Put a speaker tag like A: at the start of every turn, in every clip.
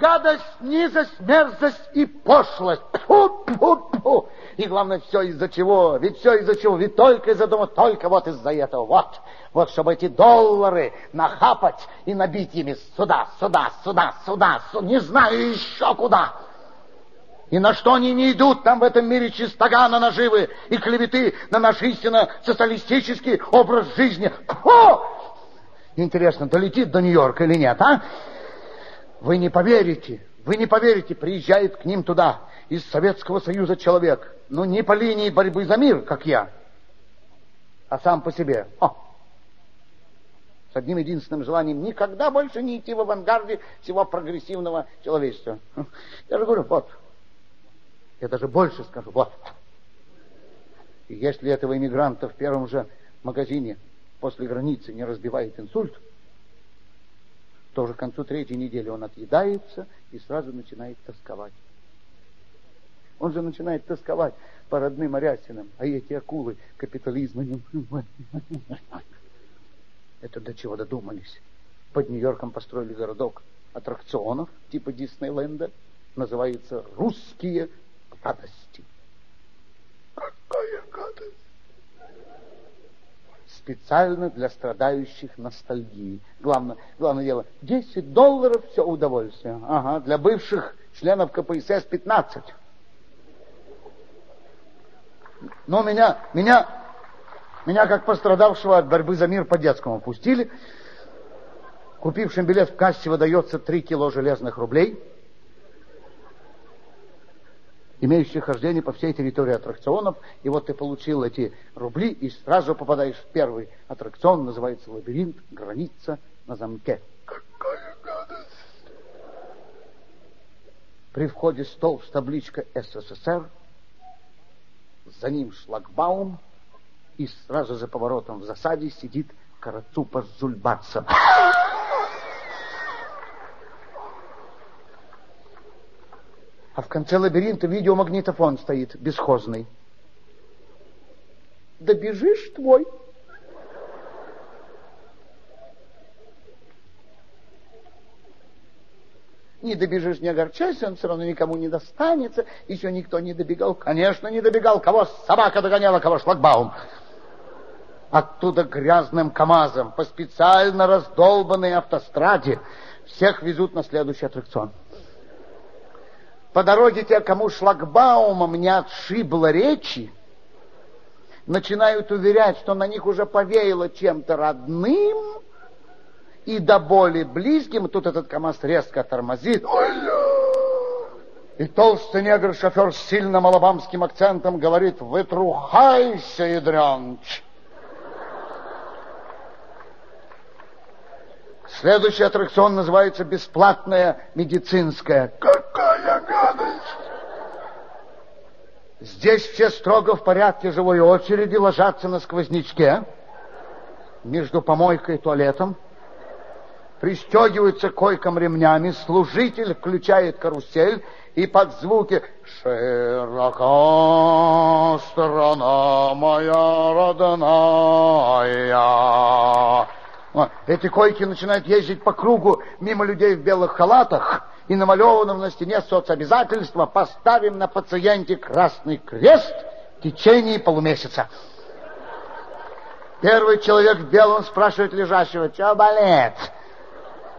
A: гадость, низость, мерзость и пошлость. Фу, фу, фу. И главное, все из-за чего? Ведь все из-за чего? Ведь только из-за дома, только вот из-за этого. Вот, вот, чтобы эти доллары нахапать и набить ими сюда, сюда, сюда, сюда, сюда не знаю еще куда. И на что они не идут там в этом мире чистогана наживы и клеветы на наш истинно социалистический образ жизни. Фу! Интересно, долетит до Нью-Йорка или нет, а? Вы не поверите, вы не поверите, приезжает к ним туда из Советского Союза человек. Ну, не по линии борьбы за мир, как я, а сам по себе. О! С одним единственным желанием никогда больше не идти в авангарде всего прогрессивного человечества. Я же говорю, вот. Я даже больше скажу, вот. И если этого иммигранта в первом же магазине после границы не разбивает инсульт, то уже к концу третьей недели он отъедается и сразу начинает тосковать. Он же начинает тосковать по родным Арясинам, а эти акулы капитализма не... Это до чего додумались? Под Нью-Йорком построили городок аттракционов типа Диснейленда, называется «Русские гадости». Какая гадость? Специально для страдающих ностальгии. Главное, главное дело, 10 долларов все удовольствие. Ага, для бывших членов КПСС 15. Но меня, меня, меня как пострадавшего от борьбы за мир по-детскому пустили. Купившим билет в кассе выдается 3 кило железных рублей – имеющих хождение по всей территории аттракционов. И вот ты получил эти рубли и сразу попадаешь в первый аттракцион, называется «Лабиринт. Граница на замке». Какая гадость! При входе стол с табличкой «СССР», за ним шлагбаум, и сразу за поворотом в засаде сидит Карацупа с А в конце лабиринта видеомагнитофон стоит, бесхозный. Добежишь твой. Не добежишь, не огорчайся, он все равно никому не достанется. Еще никто не добегал. Конечно, не добегал. Кого собака догоняла, кого шлагбаум. Оттуда грязным КАМАЗом по специально раздолбанной автостраде всех везут на следующий аттракцион. По дороге те, кому шлагбаумом не отшибло речи, начинают уверять, что на них уже повеяло чем-то родным и до боли близким. Тут этот КамАЗ резко тормозит. И толстый негр-шофер с сильным алабамским акцентом говорит, вытрухайся, ядренч. Следующий аттракцион называется «Бесплатная медицинская». Гадость! Здесь все строго в порядке живой очереди ложатся на сквознячке между помойкой и туалетом, пристегиваются койкам ремнями, служитель включает карусель и под звуки «Широка страна моя родная» Эти койки начинают ездить по кругу мимо людей в белых халатах, и намалеванном на стене соцобязательства поставим на пациенте красный крест в течение полумесяца. Первый человек в белом спрашивает лежащего, что болит?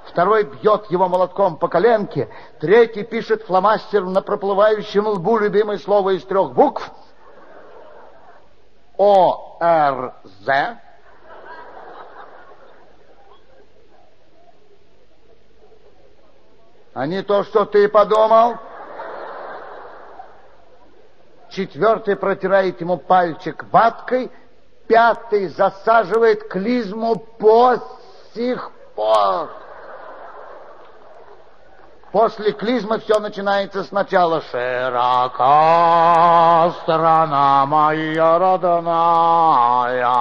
A: Второй бьет его молотком по коленке. Третий пишет фломастером на проплывающем лбу любимое слово из трех букв. О-Р-З. А не то, что ты подумал. Четвертый протирает ему пальчик ваткой, пятый засаживает клизму по сих пор. После клизмы все начинается сначала. Широка страна моя родная.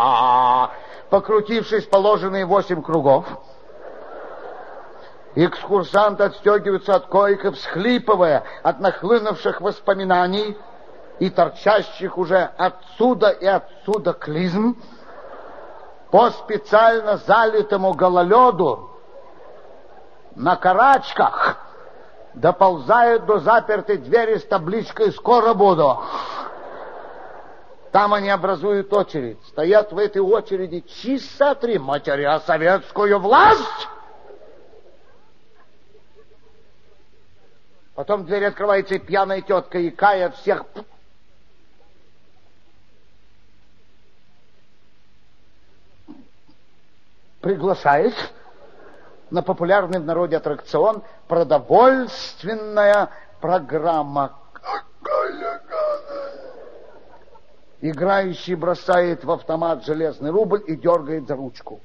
A: Покрутившись положенные восемь кругов, Экскурсант отстегивается от койка, всхлипывая от нахлынувших воспоминаний и торчащих уже отсюда и отсюда клизм. По специально залитому гололеду на карачках доползают до запертой двери с табличкой «Скоро буду». Там они образуют очередь. Стоят в этой очереди часа три, матеря советскую власть. Потом дверь открывается, и пьяная тетка, и кая всех приглашает на популярный в народе аттракцион продовольственная программа. Играющий бросает в автомат железный рубль и дергает за ручку.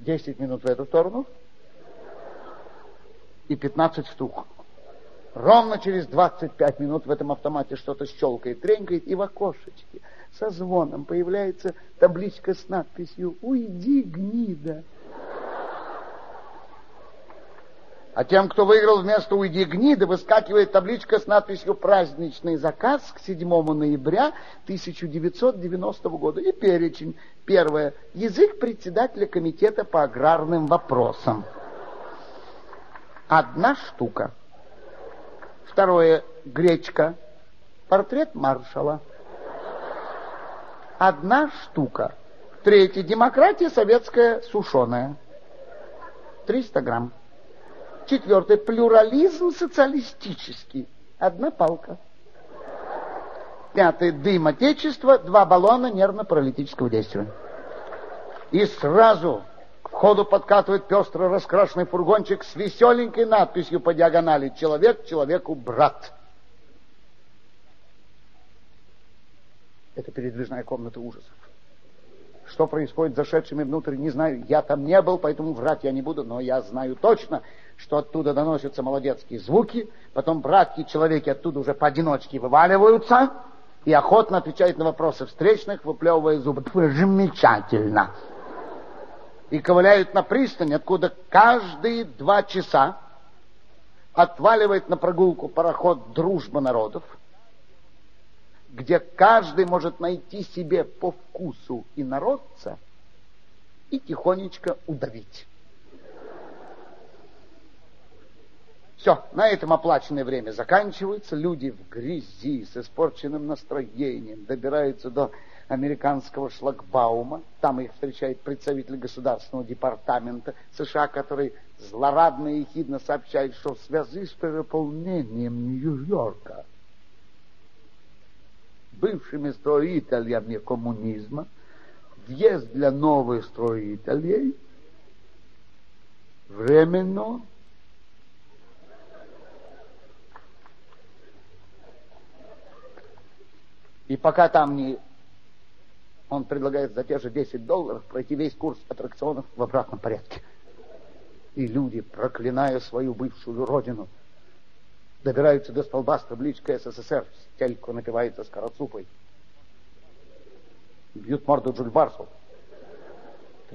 A: Десять минут в эту сторону и пятнадцать штук. Ровно через двадцать пять минут в этом автомате что-то щелкает, тренькает, и в окошечке – со звоном появляется табличка с надписью «Уйди, гнида». А тем, кто выиграл вместо «Уйди, гнида», выскакивает табличка с надписью «Праздничный заказ к 7 ноября 1990 года». И перечень. Первое. Язык председателя комитета по аграрным вопросам. Одна штука. Второе. Гречка. Портрет маршала одна штука. Третье. Демократия советская сушеная. 300 грамм. Четвертое. Плюрализм социалистический. Одна палка. Пятое. Дым Отечества. Два баллона нервно-паралитического действия. И сразу к входу подкатывает пестро раскрашенный фургончик с веселенькой надписью по диагонали «Человек человеку брат». Это передвижная комната ужасов. Что происходит зашедшими внутрь, не знаю. Я там не был, поэтому врать я не буду, но я знаю точно, что оттуда доносятся молодецкие звуки, потом братки человеки оттуда уже поодиночке вываливаются и охотно отвечают на вопросы встречных, выплевывая зубы. Замечательно! И ковыляют на пристань, откуда каждые два часа отваливает на прогулку пароход «Дружба народов», где каждый может найти себе по вкусу и народца и тихонечко удавить. Все, на этом оплаченное время заканчивается. Люди в грязи, с испорченным настроением добираются до американского шлагбаума. Там их встречает представитель Государственного департамента США, который злорадно и ехидно сообщает, что в связи с переполнением Нью-Йорка бывшими строителями коммунизма, въезд для новых строителей временно И пока там не... Он предлагает за те же 10 долларов пройти весь курс аттракционов в обратном порядке. И люди, проклиная свою бывшую родину, добираются до столба с табличкой СССР. Стелько напивается с карацупой. Бьют морду Джульбарсу.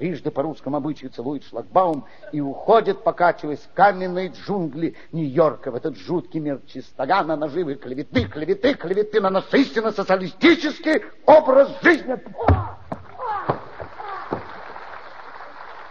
A: Трижды по русскому обычаю целует шлагбаум и уходит, покачиваясь в каменные джунгли Нью-Йорка, в этот жуткий мир чистогана, наживы, клеветы, клеветы, клеветы на нас истинно социалистический образ жизни.